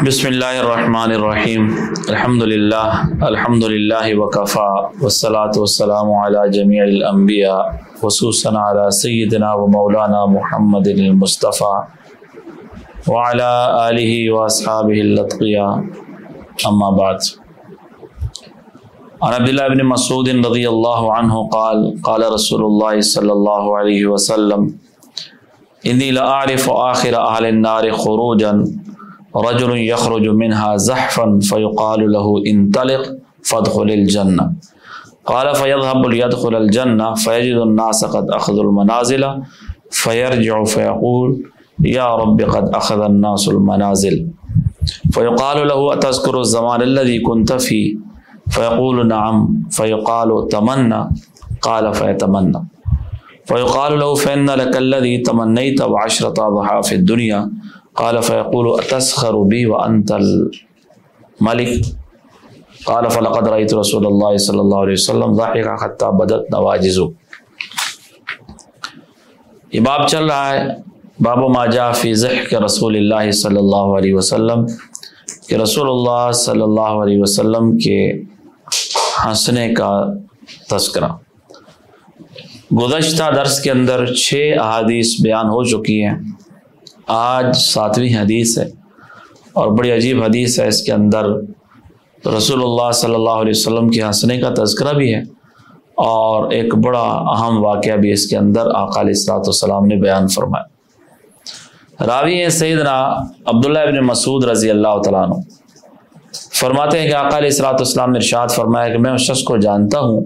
بسم اللہ الرحمن الرحیم۔ الحمد للہ الحمد للہ وکفا۔ والصلاة والسلام علی جمیع الانبیاء، خصوصاً علی سیدنا و مولانا محمد المصطفیٰ وعلى آلہ واصحابہ اللطقیہ اما بعد۔ عن عبداللہ بن مسعود رضی اللہ عنہ قال قال رسول اللہ صلی اللہ علیہ وسلم، انی لأعرف آخر اہل النار خروجا رجل يخرج منها زحفا فيقال له انطلق فادخل الجنة. قال فيذهب ليدخل الجنة فيجد الناس قد أخذوا المنازل فيرجع فيقول يا رب قد أخذ الناس المنازل. فيقال له أتذكر الزمان الذي كنت فيه؟ فيقول نعم. فيقال تمنى. قال فيتمنى. فيقال له فإن لك الذي تمنيت بعشرة أضحى في الدنيا قال فيقول أتسخر بي وأنت الملك؟ قال فلقد رأيت رسول الله صلى الله عليه وسلم ضحك حتى بدت نواجزه یہ باب چل رہا ہے، باب و ماجا فی ضحک رسول اللہ صلی اللہ علیہ وسلم، کہ رسول اللہ صلی اللہ علیہ وسلم کے ہنسنے کا تذکرہ۔ گزشتہ درس کے اندر چھ احادیث بیان ہو چکی ہیں۔ آج ساتویں حدیث ہے اور بڑی عجیب حدیث ہے اس کے اندر رسول اللہ صلی اللہ علیہ وسلم کے ہنسنے کا تذکرہ بھی ہے اور ایک بڑا اہم واقعہ بھی اس کے اندر آقا علیہ السلاۃ والسلام نے بیان فرمایا۔ راوی ہے سیدنا عبداللہ ابن مسعود رضی اللہ تعالیٰ عنہ۔ فرماتے ہیں کہ آقا علیہ السلاۃ والسلام نے ارشاد فرمایا کہ میں اس شخص کو جانتا ہوں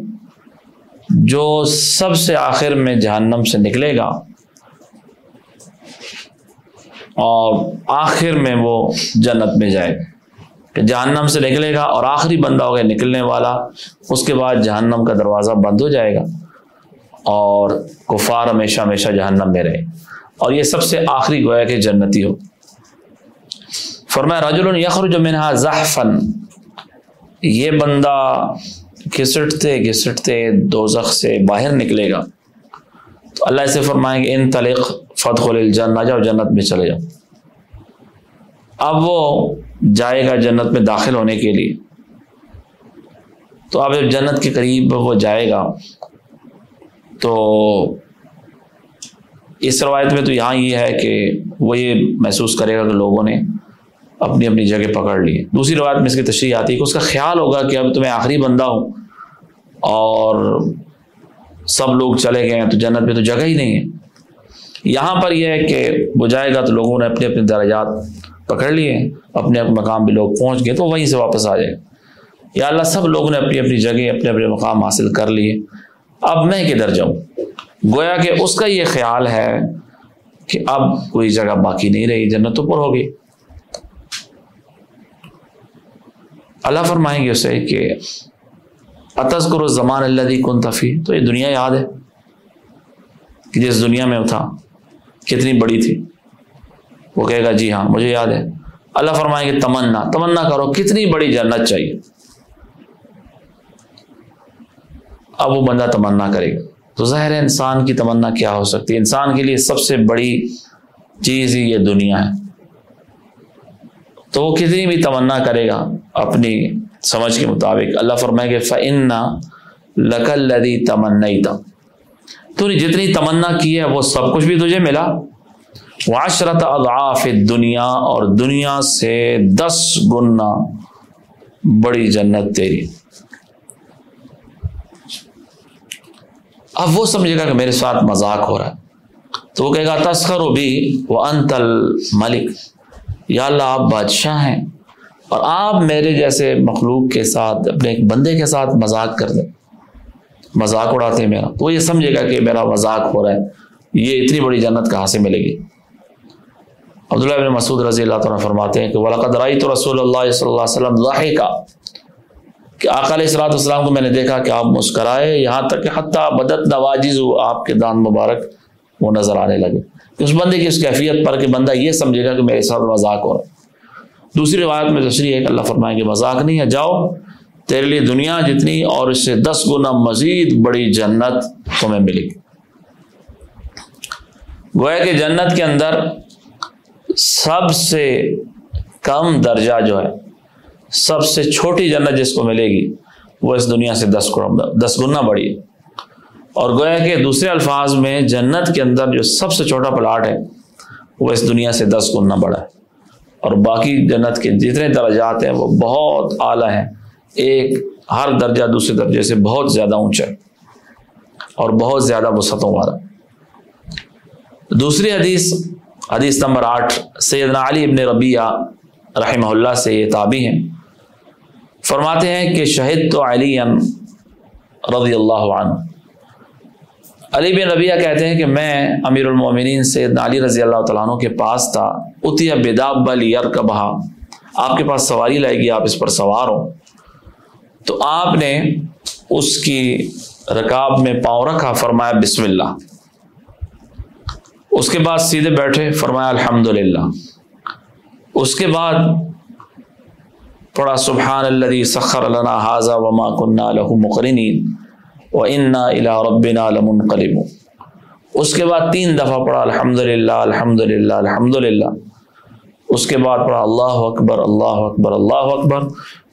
جو سب سے آخر میں جہنم سے نکلے گا۔ اور آخر میں وہ جنت میں جائے گا۔ کہ جہنم سے نکلے گا اور آخری بندہ ہو گیا نکلنے والا، اس کے بعد جہنم کا دروازہ بند ہو جائے گا اور کفار ہمیشہ ہمیشہ جہنم میں رہے۔ اور یہ سب سے آخری گویا کہ جنتی ہو۔ فرمایا رجل یخرج منہا زحفن یہ بندہ گھسٹتے گھسٹتے دوزخ سے باہر نکلے گا۔ تو اللہ سے فرمائیں گے ان تلق فتح الجن جاؤ جنت میں چلے جاؤ۔ اب وہ جائے گا جنت میں داخل ہونے کے لیے۔ تو اب جب جنت کے قریب وہ جائے گا، تو اس روایت میں تو یہاں یہ ہے کہ وہ یہ محسوس کرے گا کہ لوگوں نے اپنی اپنی جگہ پکڑ لی۔ دوسری روایت میں اس کی تشریح آتی ہے کہ اس کا خیال ہوگا کہ اب تمہیں آخری بندہ ہوں اور سب لوگ چلے گئے ہیں تو جنت میں تو جگہ ہی نہیں ہے۔ یہاں پر یہ ہے کہ وہ جائے گا تو لوگوں نے اپنے اپنے درجات پکڑ لیے، اپنے اپنے مقام پہ لوگ پہنچ گئے تو وہیں سے واپس آ جائے۔ یا اللہ سب لوگوں نے اپنی اپنی جگہ، اپنے اپنے مقام حاصل کر لیے۔ اب میں کدھر جاؤں؟ گویا کہ اس کا یہ خیال ہے کہ اب کوئی جگہ باقی نہیں رہی جنت پر ہوگی اللہ فرمائیں گے اسے کہ عطز کرو زمان اللہ دی کن تفی تو یہ دنیا یاد ہے کہ جس دنیا میں تھا۔ کتنی بڑی تھی۔ وہ کہے گا جی ہاں مجھے یاد ہے۔ اللہ فرمائیں گے تمنا تمنا کرو، کتنی بڑی جنت چاہیے۔ اب وہ بندہ تمنا کرے گا۔ تو ظاہر ہے، انسان کی تمنا کیا ہو سکتی ہے؟ انسان کے لیے سب سے بڑی چیز ہی یہ دنیا ہے۔ تو وہ کتنی بھی تمنا کرے گا، اپنی سمجھ کے مطابق۔ اللہ فرمائے کہ فن لقل لدی تمنئی تو نے جتنی تمنا کی ہے وہ سب کچھ بھی تجھے ملا؟ معاشرت اضعاف دنیا اور دنیا سے دس گنا بڑی جنت تیری۔ اب وہ سمجھے گا کہ میرے ساتھ مذاق ہو رہا ہے۔ تو وہ کہے گا تسخر و بھی وہ انتل ملک یا اللہ، آپ بادشاہ ہیں اور آپ میرے جیسے مخلوق کے ساتھ، اپنے ایک بندے کے ساتھ مذاق کر دیں۔ مذاق اڑاتے ہیں میرا۔ تو وہ یہ سمجھے گا کہ میرا مذاق ہو رہا ہے۔ یہ اتنی بڑی جنت کہاں سے ملے گی؟ عبداللہ بن مسعود رضی اللہ تعالیٰ فرماتے ہیں کہ ولاقد رائی تو رسول اللہ صلی اللہ علیہ وسلم لاہے کا کہ آقا علیہ السلاۃ والسلام کو میں نے دیکھا کہ آپ مسکرائے، یہاں تک کہ حتیٰ بدت نواجز ہو آپ کے دان مبارک، وہ نظر آنے لگے۔ اس بندے کی اس کیفیت پر کہ بندہ یہ سمجھے گا کہ میرے ساتھ مذاق ہو رہا ہے۔ دوسری روایت میں تشریح ہے کہ اللہ فرمائیں گے مذاق نہیں ہے، جاؤ۔ تیرے لیے دنیا جتنی اور اس سے دس گنا مزید بڑی جنت تمہیں ملے گی۔ گویا کہ جنت کے اندر سب سے کم درجہ جو ہے، سب سے چھوٹی جنت جس کو ملے گی، وہ اس دنیا سے دس دس گنا بڑی ہے۔ اور گویا کہ دوسرے الفاظ میں جنت کے اندر جو سب سے چھوٹا پلاٹ ہے، وہ اس دنیا سے دس گنا بڑا ہے۔ اور باقی جنت کے جتنے درجات ہیں، وہ بہت اعلیٰ ہیں۔ ایک ہر درجہ دوسرے درجے سے بہت زیادہ اونچا ہے اور بہت زیادہ وسعتوں والا دوسری حدیث حدیث نمبر آٹھ، سیدنا علی ابن ربیہ رحمہ اللہ سے یہ تابی ہیں۔ فرماتے ہیں کہ شہید تو علی رضی اللہ عنہ۔ علی بن ربیہ کہتے ہیں کہ میں امیر المومنین سیدنا علی رضی اللہ تعالیٰ عنہ کے پاس تھا۔ اتیا بداب بل یرکبہا۔ آپ کے پاس سواری لائے گی، آپ اس پر سوار ہو تو آپ نے اس کی رکاب میں پاؤں رکھا، فرمایا بسم اللہ۔ اس کے بعد سیدھے بیٹھے، فرمایا الحمد للہ اس کے بعد پڑھا سبحان اللہ سخر لنا حاضہ وما کنہ لہو مقرنی و انا الا ربنا لمنقلب اس کے بعد تین دفعہ پڑھا الحمد للہ الحمد للہ الحمد للہ اس کے بعد پڑھا، اللہ اکبر اللہ اکبر اللہ اکبر۔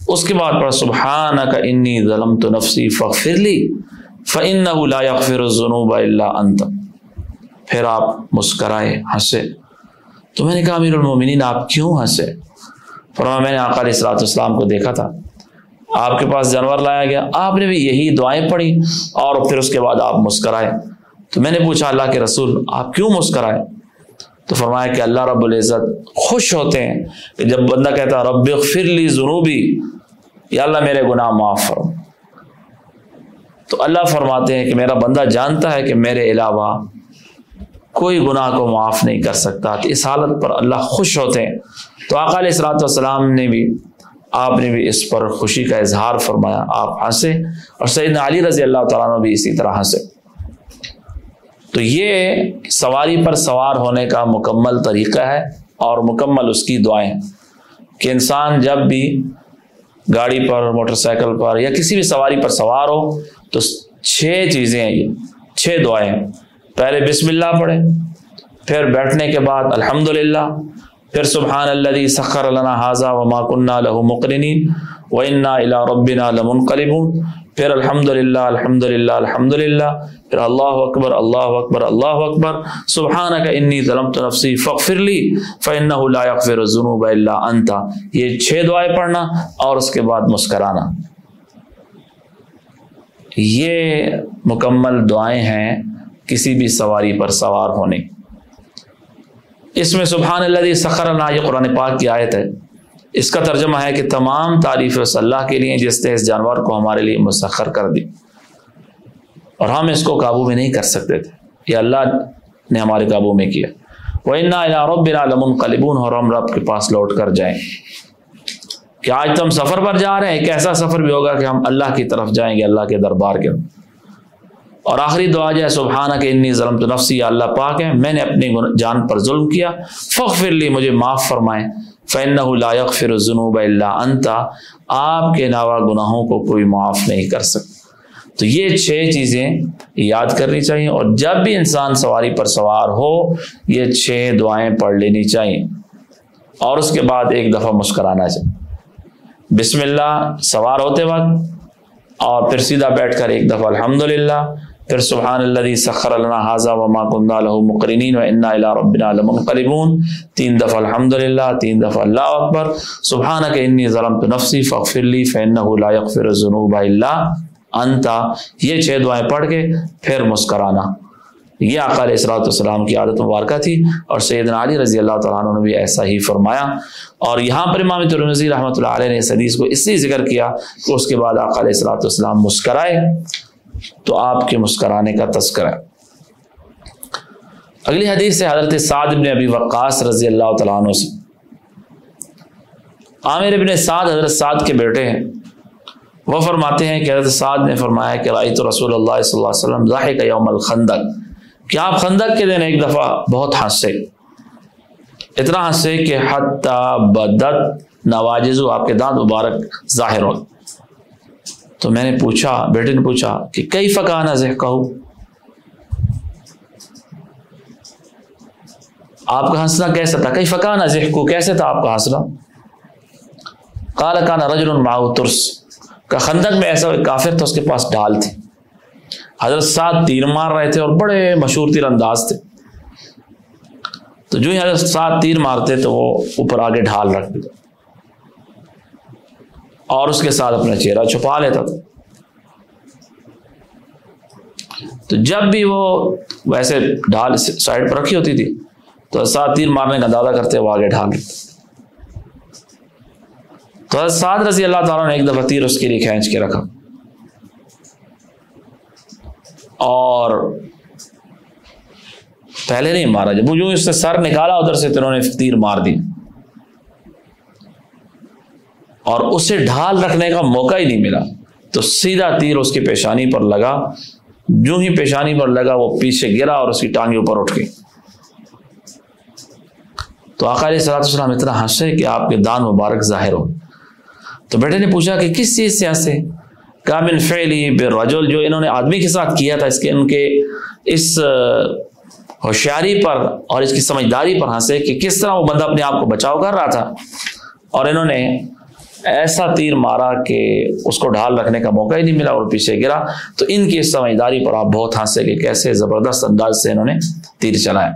اس کے بعد پڑھا سبحان کا انی ظلم تو نفسی فخر لی فن لا يغفر الذنوب الا انت۔ پھر آپ مسکرائے ہنسے۔ تو میں نے کہا، امیر المومنین، آپ کیوں ہنسے؟ فرما میں نے آقا علیہ السلاۃ السلام کو دیکھا تھا۔ آپ کے پاس جانور لایا گیا، آپ نے بھی یہی دعائیں پڑھی اور پھر اس کے بعد آپ مسکرائے۔ تو میں نے پوچھا، اللہ کے رسول، آپ کیوں مسکرائے؟ تو فرمایا کہ اللہ رب العزت خوش ہوتے ہیں کہ جب بندہ کہتا ہے رب لی جنوبی یا اللہ میرے گناہ معاف فرم تو اللہ فرماتے ہیں کہ میرا بندہ جانتا ہے کہ میرے علاوہ کوئی گناہ کو معاف نہیں کر سکتا۔ تو اس حالت پر اللہ خوش ہوتے ہیں۔ تو آقا علیہ السلاۃ والسلام نے بھی، آپ نے بھی اس پر خوشی کا اظہار فرمایا۔ آپ ہنسے اور سیدنا علی رضی اللہ تعالیٰ نے بھی اسی طرح ہنسے۔ تو یہ سواری پر سوار ہونے کا مکمل طریقہ ہے اور مکمل اس کی دعائیں کہ انسان جب بھی گاڑی پر، موٹر سائیکل پر یا کسی بھی سواری پر سوار ہو، تو چھ چیزیں ہیں یہ، چھ دعائیں پہلے بسم اللہ پڑھے پھر بیٹھنے کے بعد الحمد للہ پھر سبحان اللہ سخر اللہ حاضہ و ماکن لہ مقرنی و انا الا ربنا پھر الحمد للہ الحمد للہ الحمد للہ پھر اللہ اکبر اللہ اکبر اللہ اکبر سبحانہ کا انی ظلم تو نفسی فخر لی فن فر ضنوب اللہ انتا یہ چھ دعائیں پڑھنا اور اس کے بعد مسکرانا یہ مکمل دعائیں ہیں کسی بھی سواری پر سوار ہونے اس میں سبحان اللہ سخر اللہ یہ قرآن پاک کی آیت ہے اس کا ترجمہ ہے کہ تمام تعریف صلی اللہ کے لیے جس نے اس جانور کو ہمارے لیے مسخر کر دی۔ اور ہم اس کو قابو میں نہیں کر سکتے تھے۔ یہ اللہ نے ہمارے قابو میں کیا۔ وہ رب عالم قلبون اور ہم رب کے پاس لوٹ کر جائیں۔ کہ آج تو ہم سفر پر جا رہے ہیں؟ ایک ایسا سفر بھی ہوگا کہ ہم اللہ کی طرف جائیں گے، اللہ کے دربار کے۔ اور آخری دعا جائے سبحانہ کہ انی ظلم تو نفسی اللہ پاک ہے میں نے اپنی جان پر ظلم کیا فخر لی، مجھے معاف فرمائیں۔ فن لائق فر جنوب اللہ انتا آپ کے علاوہ گناہوں کو کوئی معاف نہیں کر سکتا۔ تو یہ چھ چیزیں یاد کرنی چاہیے اور جب بھی انسان سواری پر سوار ہو، یہ چھ دعائیں پڑھ لینی چاہیے۔ اور اس کے بعد ایک دفعہ مسکرانا چاہیے۔ بسم اللہ، سوار ہوتے وقت اور پھر سیدھا بیٹھ کر ایک دفعہ الحمد للہ پھر سبحان اللہ سخر اللہ حاضہ وما کنہ لہ مقرنین و انا اللہ ربنا لمنقلبون۔ تین دفعہ الحمد للہ تین دفعہ اللہ اکبر۔ سبحانہ کہ انی ظلمت نفسی فغفر لی فإنہ لا یغفر الذنوب الا انتا یہ چھ دعائیں پڑھ کے پھر مسکرانا۔ یہ آقا علیہ السلاۃ والسلام کی عادت مبارکہ تھی اور سیدنا علی رضی اللہ تعالیٰ عنہ نے بھی ایسا ہی فرمایا۔ اور یہاں پر امام ترمزی رحمۃ اللہ علیہ نے اس حدیث کو اس لیے ذکر کیا کہ اس کے بعد آقا علیہ السلاۃ والسلام مسکرائے۔ تو آپ کے مسکرانے کا تذکرہ اگلی حدیث سے حضرت سعد ابن ابی وقاص رضی اللہ تعالیٰ عنہ سے۔ عامر ابن سعد حضرت سعد کے بیٹے ہیں۔ وہ فرماتے ہیں کہ حضرت سعد نے فرمایا کہ رائت رسول اللہ صلی اللہ علیہ وسلم ظاہر یوم الخندق۔ کہ آپ خندق کے دن ایک دفعہ بہت ہنسے۔ اتنا ہنسے کہ حتیٰ بدت نواجز آپ کے دانت مبارک ظاہر ہو تو میں نے پوچھا، بیٹے نے پوچھا کہ کئی فکانا ذہ کہو آپ کا ہنسنا کیسا تھا؟ کئی فکانا ذہ کو کیسے تھا آپ کا ہنسنا؟ کالا کانا رجل الماؤ ترس۔ کا خندق میں ایسا کافر تھا، اس کے پاس ڈھال تھی۔ حضرت سات تیر مار رہے تھے اور بڑے مشہور تیر انداز تھے۔ تو جو ہی حضرت سات تیر مارتے تو وہ اوپر آگے ڈھال رکھ دیتے۔ اور اس کے ساتھ اپنا چہرہ چھپا لیتا تھا۔ تو جب بھی وہ ویسے ڈھال سائڈ پر رکھی ہوتی تھی، تو سات تیر مارنے کا دادا کرتے، وہ آگے ڈھال۔ تو سعد رضی اللہ تعالیٰ نے ایک دفعہ تیر اس کے لیے کھینچ کے رکھا۔ اور پہلے نہیں مارا، جب جو اس سے سر نکالا، ادھر سے تو انہوں نے تیر مار دی۔ اور اسے ڈھال رکھنے کا موقع ہی نہیں ملا۔ تو سیدھا تیر اس کی پیشانی پر لگا۔ جو ہی پیشانی پر لگا، وہ پیچھے گرا اور اس کی ٹانگیں اوپر اٹھ گئی۔ تو آخری صلاح السلام اتنا ہنسے کہ آپ کے دان مبارک ظاہر ہو تو بیٹے نے پوچھا کہ کس چیز سے ہنسے؟ کامل فعلی بے رجول جو انہوں نے آدمی کے ساتھ کیا تھا، اس کے، ان کے اس ہوشیاری پر اور اس کی سمجھداری پر ہنسے کہ کس طرح وہ بندہ اپنے آپ کو بچاؤ کر رہا تھا۔ اور انہوں نے ایسا تیر مارا کہ اس کو ڈھال رکھنے کا موقع ہی نہیں ملا اور پیچھے گرا۔ تو ان کی اس سمجھداری پر آپ بہت ہنسے کہ کیسے زبردست انداز سے انہوں نے تیر چلایا۔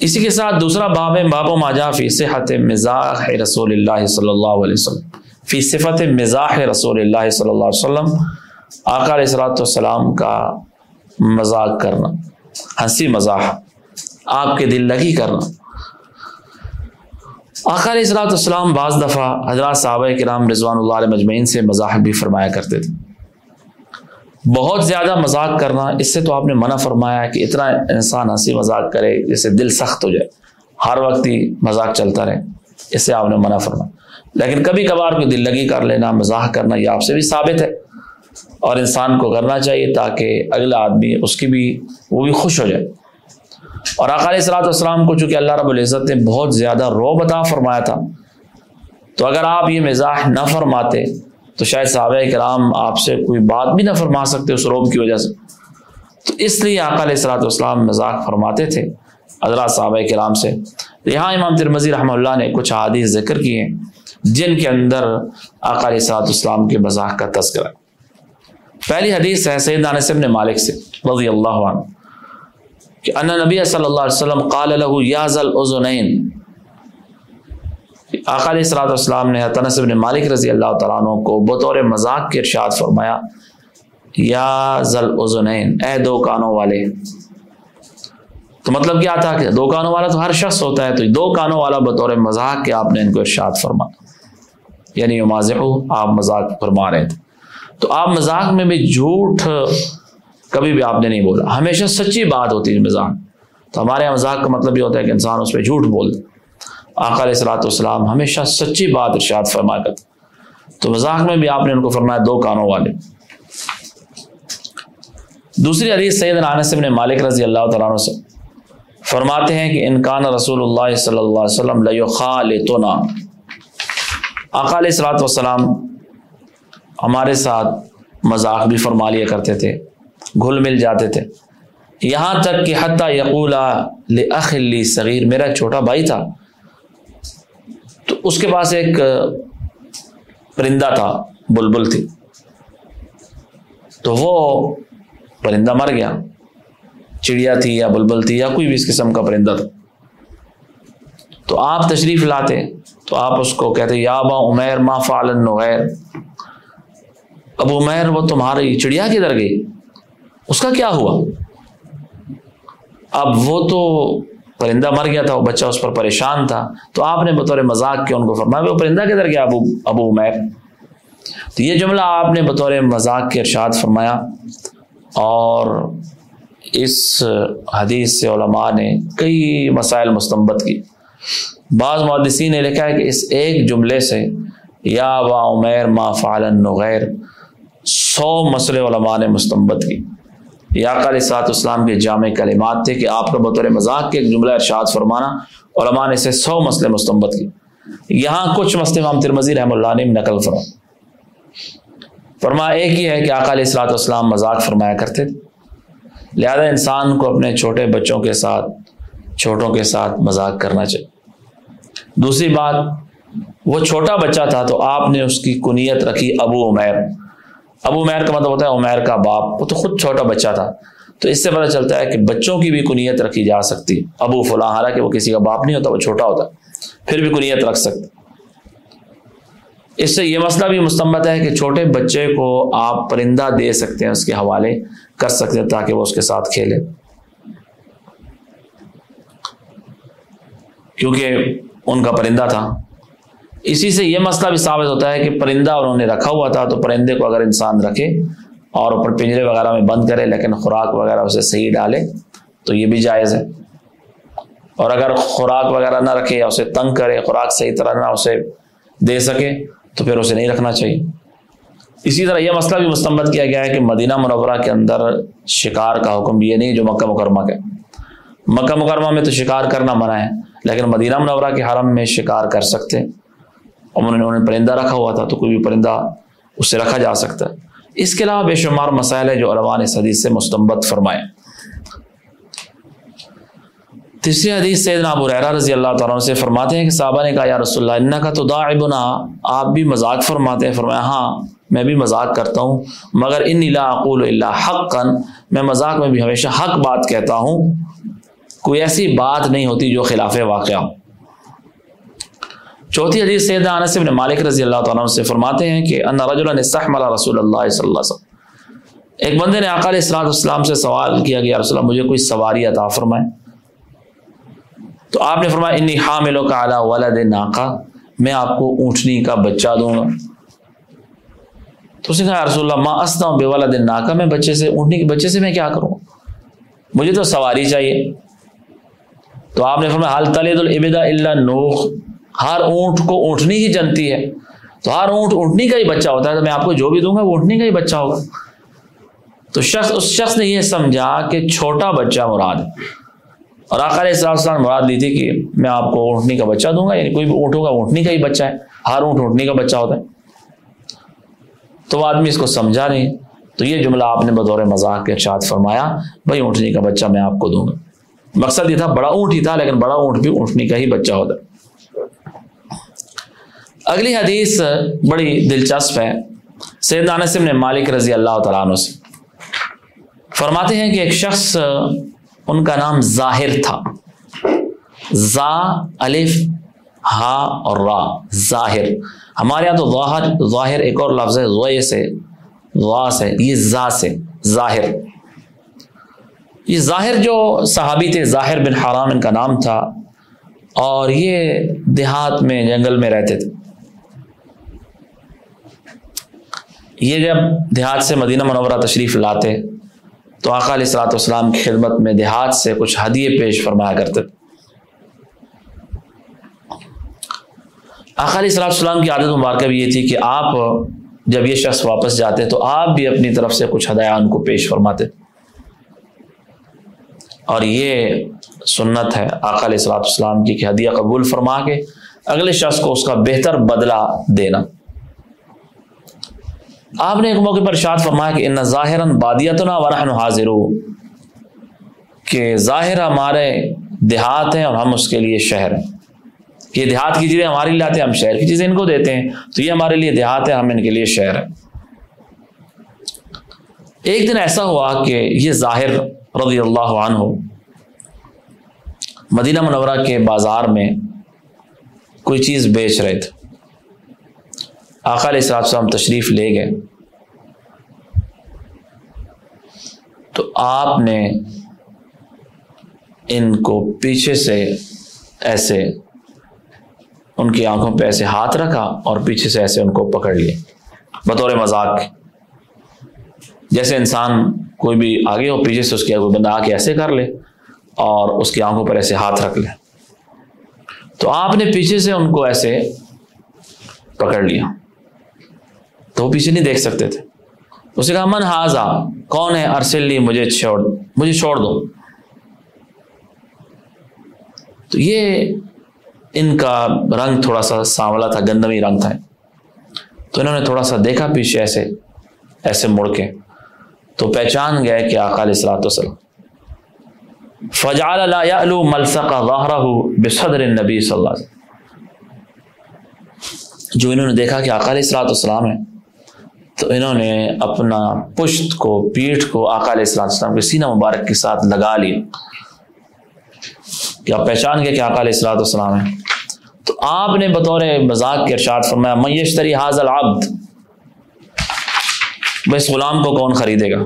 اسی کے ساتھ دوسرا باب ہے، باب و ماجا فی صحت مزاح رسول اللہ صلی اللہ علیہ وسلم۔ فی صفت مزاح رسول اللہ صلی اللہ علیہ وسلم، آقا علیہ السلاۃ والسلام کا مذاق کرنا، ہنسی مزاح، آپ کے دل لگی کرنا۔ آقا علیہ السلاۃ والسلام بعض دفعہ حضرات صحابہ کرام رضوان اللہ علیہ مجمعین سے مذاق بھی فرمایا کرتے تھے۔ بہت زیادہ مذاق کرنا، اس سے تو آپ نے منع فرمایا کہ اتنا انسان ہنسی مذاق کرے جس سے دل سخت ہو جائے۔ ہر وقت ہی مذاق چلتا رہے، اس سے آپ نے منع فرمایا۔ لیکن کبھی کبھار کوئی دل لگی کر لینا مزاح کرنا یہ آپ سے بھی ثابت ہے۔ اور انسان کو کرنا چاہیے تاکہ اگلا آدمی اس کی بھی، وہ بھی خوش ہو جائے۔ اور آخر صلاحت والسلام کو چونکہ اللہ رب العزت نے بہت زیادہ رو بتا فرمایا تھا، تو اگر آپ یہ مزاح نہ فرماتے تو شاید صحابہ کرام آپ سے کوئی بات بھی نہ فرما سکتے اس روب کی وجہ سے۔ تو اس لیے آقا علیہ السلاۃ والسلام مذاق فرماتے تھے حضرات صحابہ کرام سے۔ یہاں امام ترمزی رحمہ اللہ نے کچھ حادث ذکر کیے ہیں، جن کے اندر علیہ سعد اسلام کے مذاق کا تذکرہ۔ پہلی حدیث ہے سید انس بن مالک سے، رضی اللہ عنہ۔ کہ ان نبی صلی اللہ علیہ وسلم قال له یا ذل اذنین آقا علیہ الصلوۃ والسلام نے انس بن مالک رضی اللہ تعالیٰ عنہ کو بطور مذاق کے ارشاد فرمایا، یا ذل اذنین اے دو کانوں والے۔ تو مطلب کیا تھا کہ دو کانوں والا تو ہر شخص ہوتا ہے، تو دو کانوں والا بطور مذاق کے آپ نے ان کو ارشاد فرمایا۔ یعنی ماضح آپ مذاق فرما رہے تھے۔ تو آپ مذاق میں بھی جھوٹ کبھی بھی آپ نے نہیں بولا۔ ہمیشہ سچی بات ہوتی ہے مذاق تو ہمارے یہاں مذاق کا مطلب یہ ہوتا ہے کہ انسان اس پہ جھوٹ بول دے آقا علیہ السلاۃ والسلام ہمیشہ سچی بات ارشاد فرما کرتے تو مذاق میں بھی آپ نے ان کو فرمایا دو کانوں والے۔ دوسری حدیث سید انس بن مالک رضی اللہ تعالیٰ عنہ سے فرماتے ہیں کہ انکان رسول اللہ صلی اللہ علیہ وسلم لیخالتنا آقا علیہ السلاۃ والسلام ہمارے ساتھ مذاق بھی فرما لیا کرتے تھے۔ گھل مل جاتے تھے۔ یہاں تک کہ حتیٰ یقولا لی صغیر، میرا چھوٹا بھائی تھا۔ تو اس کے پاس ایک، پرندہ تھا، بلبل تھی۔ تو وہ پرندہ مر گیا۔ چڑیا تھی یا بلبل تھی یا کوئی بھی اس قسم کا پرندہ تھا۔ تو آپ تشریف لاتے، تو آپ اس کو کہتے، یا ابا عمیر، ما فعلن نغیر ابو عمیر وہ تمہاری چڑیا کدھر گئی؟ اس کا کیا ہوا؟ اب وہ تو پرندہ مر گیا تھا، وہ بچہ اس پر پریشان تھا۔ تو آپ نے بطور مذاق کے ان کو فرمایا، وہ پرندہ کدھر گیا؟ ابو ابو عمیر۔ تو یہ جملہ آپ نے بطور مذاق کے ارشاد فرمایا۔ اور اس حدیث سے علماء نے کئی مسائل مستمت کی۔ بعض محدثین نے لکھا ہے کہ اس ایک جملے سے یا وا عمیر ما فعلن نغیر سو مسئلے علماء نے مستمت کی۔ یا علیہ سات اسلام کے جامع کلمات تھے کہ آپ کا بطور مذاق کے ایک جملہ ارشاد فرمانا علماء نے اسے سو مسئلے مستمت کی یہاں کچھ مسئلے امام ترمزی رحم اللہ نے نقل فرما فرما ایک ہی ہے کہ آقا علیہ السلاۃ والسلام مذاق فرمایا کرتے تھے۔ لہذا انسان کو اپنے چھوٹے بچوں کے ساتھ، چھوٹوں کے ساتھ مذاق کرنا چاہیے۔ دوسری بات، وہ چھوٹا بچہ تھا تو آپ نے اس کی کنیت رکھی ابو عمیر ابو عمیر کا مطلب ہوتا ہے عمیر کا باپ، وہ تو خود چھوٹا بچہ تھا۔ تو اس سے پتہ چلتا ہے کہ بچوں کی بھی کنیت رکھی جا سکتی۔ ابو فلاں، حالانکہ وہ کسی کا باپ نہیں ہوتا، وہ چھوٹا ہوتا پھر بھی کنیت رکھ سکتے اس سے یہ مسئلہ بھی مستمت ہے کہ چھوٹے بچے کو آپ پرندہ دے سکتے ہیں، اس کے حوالے کر سکتے ہیں تاکہ وہ اس کے ساتھ کھیلے۔ کیونکہ ان کا پرندہ تھا۔ اسی سے یہ مسئلہ بھی ثابت ہوتا ہے کہ پرندہ انہوں نے رکھا ہوا تھا تو پرندے کو اگر انسان رکھے اور اوپر پنجرے وغیرہ میں بند کرے لیکن خوراک وغیرہ اسے صحیح ڈالے تو یہ بھی جائز ہے۔ اور اگر خوراک وغیرہ نہ رکھے یا اسے تنگ کرے، خوراک صحیح طرح نہ اسے دے سکے تو پھر اسے نہیں رکھنا چاہیے۔ اسی طرح یہ مسئلہ بھی مستمت کیا گیا ہے کہ مدینہ منورہ کے اندر شکار کا حکم یہ نہیں جو مکہ مکرمہ کے۔ مکہ مکرمہ میں تو شکار کرنا منع ہے، لیکن مدینہ منورہ کے حرم میں شکار کر سکتے۔ اور انہوں نے پرندہ رکھا ہوا تھا تو کوئی بھی پرندہ اس سے رکھا جا سکتا ہے۔ اس کے علاوہ بے شمار مسائل ہے جو علماء نے اس حدیث سے مستمت فرمائے۔ تیسری حدیث سیدنا ابو ریرا رضی اللہ تعالیٰ سے فرماتے ہیں کہ صحابہ نے کہا، یا رسول اللہ انہ کا تو داعبنا، آپ بھی مذاق فرماتے ہیں؟ فرمایا ہاں میں بھی مذاق کرتا ہوں، مگر ان لا اقول اللہ حق میں مذاق میں بھی ہمیشہ حق بات کہتا ہوں۔ کوئی ایسی بات نہیں ہوتی جو خلاف واقعہ چوتھی حدیث سیدنا انس بن مالک رضی اللہ تعالیٰ سے فرماتے ہیں کہ ان رجلا استحمل رسول اللہ صلی اللہ علیہ وسلم۔ ایک بندے نے اقال اصلاۃ السلام سے سوال کیا کہ یا رسول اللہ مجھے کوئی سواری عطا فرمائے۔ تو آپ نے فرمایا، انی حاملوں کا اعلیٰ ولد ناقا میں آپ کو اونٹنی کا بچہ دوں گا۔ تو اس نے کہا رسول اللہ ماں استا ہوں بے ولد ناقا میں بچے سے، اونٹنی کے بچے سے میں کیا کروں؟ مجھے تو سواری چاہیے۔ تو آپ نے فرمایا حال تلید العبدا اللہ نوخ ہر اونٹ کو اونٹنی ہی جنتی ہے۔ تو ہر اونٹ اونٹنی کا ہی بچہ ہوتا ہے۔ تو میں آپ کو جو بھی دوں گا وہ اونٹنی کا ہی بچہ ہوگا۔ تو شخص، اس شخص نے یہ سمجھا کہ چھوٹا بچہ مراد ہے۔ اور آخر السلام مراد دی تھی کہ میں آپ کو اونٹنی کا بچہ دوں گا یعنی کوئی بھی اونٹ ہوگا اونٹنی کا ہی بچہ ہے۔ ہر اونٹ اونٹنی کا بچہ ہوتا ہے۔ تو وہ آدمی اس کو سمجھا نہیں۔ تو یہ جملہ آپ نے بطور مذاق کے ارشاد فرمایا، بھائی اونٹنی کا بچہ میں آپ کو دوں گا۔ مقصد یہ تھا، بڑا اونٹ ہی تھا، لیکن بڑا اونٹ بھی اونٹنی کا ہی بچہ ہوتا ہے۔ اگلی حدیث بڑی دلچسپ ہے۔ سید انس نے مالک رضی اللہ تعالیٰ عنہ سے۔ فرماتے ہیں کہ ایک شخص ان کا نام ظاہر تھا۔ زا الف ہا اور را ظاہر ہمارے یہاں تو ظاہر ظاہر ایک اور لفظ ہے سے سے، یہ زا سے ظاہر یہ ظاہر جو صحابی تھے ظاہر بن حرام ان کا نام تھا اور یہ دیہات میں، جنگل میں رہتے تھے۔ یہ جب دیہات سے مدینہ منورہ تشریف لاتے، تو آقا علیہ السلاۃ والسلام کی خدمت میں دیہات سے کچھ ہدیے پیش فرمایا کرتے۔ آقا علیہ السلاۃ السلام کی عادت مبارکہ بھی یہ تھی کہ آپ جب یہ شخص واپس جاتے، تو آپ بھی اپنی طرف سے کچھ ہدایہ ان کو پیش فرماتے۔ اور یہ سنت ہے آقا علیہ السلاۃ السلام کی کہ ہدیہ قبول فرما کے اگلے شخص کو اس کا بہتر بدلہ دینا۔ آپ نے ایک موقع پر شاد فرمایا کہ ان ظاہر بادیت نا ورحن حاضر کہ ظاہر ہمارے دیہات ہیں اور ہم اس کے لیے شہر ہیں۔ یہ دیہات کی چیزیں ہمارے لیے لاتے ہیں، ہم شہر کی چیزیں ان کو دیتے ہیں، تو یہ ہمارے لیے دیہات ہے ہم ان کے لیے شہر ہیں۔ ایک دن ایسا ہوا کہ یہ ظاہر رضی اللہ عنہ مدینہ منورہ کے بازار میں کوئی چیز بیچ رہے تھے۔ آقا علیہ السلام السلام تشریف لے گئے۔ تو آپ نے ان کو پیچھے سے ایسے ان کی آنکھوں پہ ایسے ہاتھ رکھا اور پیچھے سے ایسے ان کو پکڑ لیے بطور مذاق۔ جیسے انسان کوئی بھی آگے ہو، پیچھے سے اس کی بندہ آ کے ایسے کر لے اور اس کی آنکھوں پر ایسے ہاتھ رکھ لے۔ تو آپ نے پیچھے سے ان کو ایسے پکڑ لیا۔ تو وہ پیچھے نہیں دیکھ سکتے تھے۔ اسے کہا، من ہاضا کون ہے؟ ارسلی مجھے چھوڑ مجھے چھوڑ دو۔ تو یہ ان کا رنگ تھوڑا سا سانولا تھا، گندمی رنگ تھا۔ تو انہوں نے تھوڑا سا دیکھا پیچھے ایسے ایسے مڑ کے۔ تو پہچان گئے کہ آقا علیہ السلاۃ وسلم فجال ملسا کا بصدر النبی صلی اللہ علیہ وسلم۔ جو انہوں نے دیکھا کہ اقال اصلاۃ السلام ہے تو انہوں نے اپنا پشت کو، پیٹھ کو اقال اصلاۃ السلام کے سینہ مبارک کے ساتھ لگا لیا۔ کہ آپ پہچان گئے کہ اقال اصلاۃ السلام ہے تو آپ نے بطور مذاق کے ارشاد فرمایا میشتری حاضل عبد بس غلام کو کون خریدے گا؟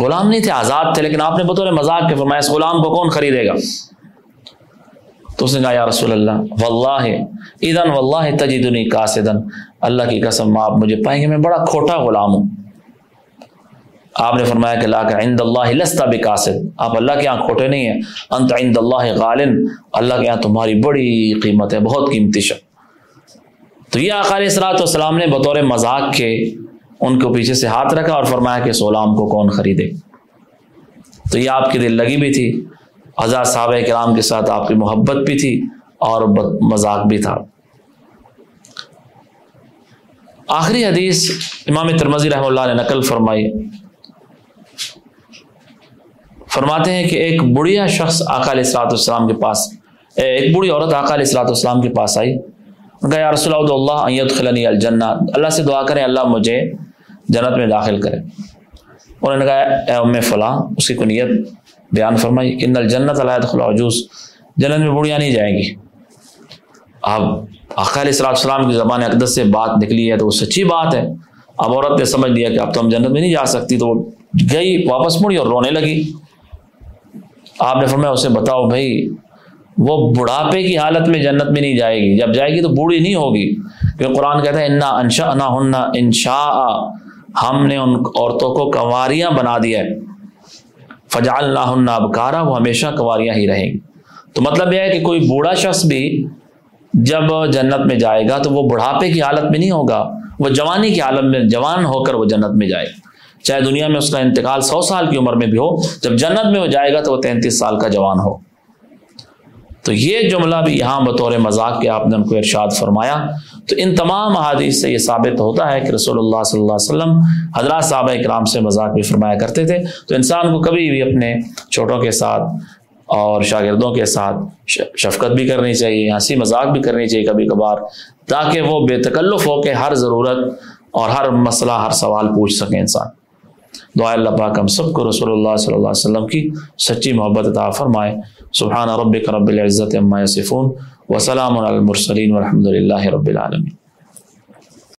غلام نہیں تھے، آزاد تھے، لیکن آپ نے بطور مذاق کے فرمایا، اس غلام کو کون خریدے گا؟ تو اس نے کہا، یا رسول اللہ، واللہ ایدن واللہ تجدنی قاسدن اللہ کی قسم آپ مجھے پائیں گے، میں بڑا کھوٹا غلام ہوں۔ آپ نے فرمایا کہ لا عند اللہ لستا بقاسد آپ اللہ کے یہاں کھوٹے نہیں ہیں۔ انت عند اللہ غالن۔ اللہ کے یہاں تمہاری بڑی قیمت ہے، بہت قیمتی شب تو یہ آخر اصلاۃ والسلام نے بطور مذاق کے ان کو پیچھے سے ہاتھ رکھا اور فرمایا کہ سولام کو کون خریدے۔ تو یہ آپ کی دل لگی بھی تھی۔ آزاد صحابہ کرام کے ساتھ آپ کی محبت بھی تھی اور مذاق بھی تھا۔ آخری حدیث امام ترمزی رحمہ اللہ نے نقل فرمائی۔ فرماتے ہیں کہ ایک بڑھیا شخص آقا علیہ السلاۃ والسلام کے پاس، ایک بڑی عورت آقا علیہ السلاۃ والسلام کے پاس آئی۔ ان کا یا رسول اللہ ایت خلنی الجنہ۔ اللہ سے دعا کریں، اللہ مجھے جنت میں داخل کرے۔ انہوں نے کہا، اے ام فلاں، اس کی کنیت بیان فرمائی۔ کہ نل جنت علیہ خلاجوس جنت میں بڑھیا نہیں جائے گی۔ اب آقا علیہ السلام السلام کی زبان اقدس سے بات نکلی ہے تو وہ سچی بات ہے۔ اب عورت نے سمجھ لیا کہ اب تو ہم جنت میں نہیں جا سکتی تو وہ گئی، واپس مڑی اور رونے لگی۔ آپ نے فرمایا، اسے بتاؤ بھائی، وہ بڑھاپے کی حالت میں جنت میں نہیں جائے گی۔ جب جائے گی تو بوڑھی نہیں ہوگی۔ کیونکہ قرآن کہتا ہے، انا انشا نہ ہننا انشا ہم نے ان عورتوں کو کنواریاں بنا دیا ہے فجا اللہ ابکارا وہ ہمیشہ کنواریاں ہی رہیں گی۔ تو مطلب یہ ہے کہ کوئی بوڑھا شخص بھی جب جنت میں جائے گا تو وہ بڑھاپے کی حالت میں نہیں ہوگا، وہ جوانی کی حالت میں جوان ہو کر وہ جنت میں جائے گا۔ چاہے دنیا میں اس کا انتقال سو سال کی عمر میں بھی ہو، جب جنت میں وہ جائے گا تو وہ تینتیس سال کا جوان ہو۔ تو یہ جملہ بھی یہاں بطور مذاق کے آپ نے ان کو ارشاد فرمایا۔ تو ان تمام احادیث سے یہ ثابت ہوتا ہے کہ رسول اللہ صلی اللہ علیہ وسلم حضرات صحابہ اکرام سے مذاق بھی فرمایا کرتے تھے۔ تو انسان کو کبھی بھی اپنے چھوٹوں کے ساتھ اور شاگردوں کے ساتھ شفقت بھی کرنی چاہیے، ہنسی مذاق بھی کرنی چاہیے کبھی کبھار، تاکہ وہ بے تکلف ہو کے ہر ضرورت اور ہر مسئلہ، ہر سوال پوچھ سکیں انسان۔ دعا اللہ پاک ہم سب کو رسول اللہ صلی اللہ علیہ وسلم کی سچی محبت عطا فرمائے۔ سبحان رب رب العزت عما یصفون وسلام علی المرسلین والحمد للہ رب العالمین۔